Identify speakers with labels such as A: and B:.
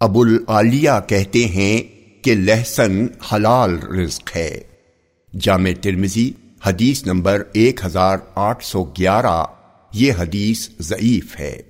A: ابو العالیہ کہتے ہیں کہ لہسن حلال رزق ہے۔ جامع ترمزی حدیث نمبر ایک ہزار آٹھ سو گیارہ، یہ حدیث ضعیف ہے۔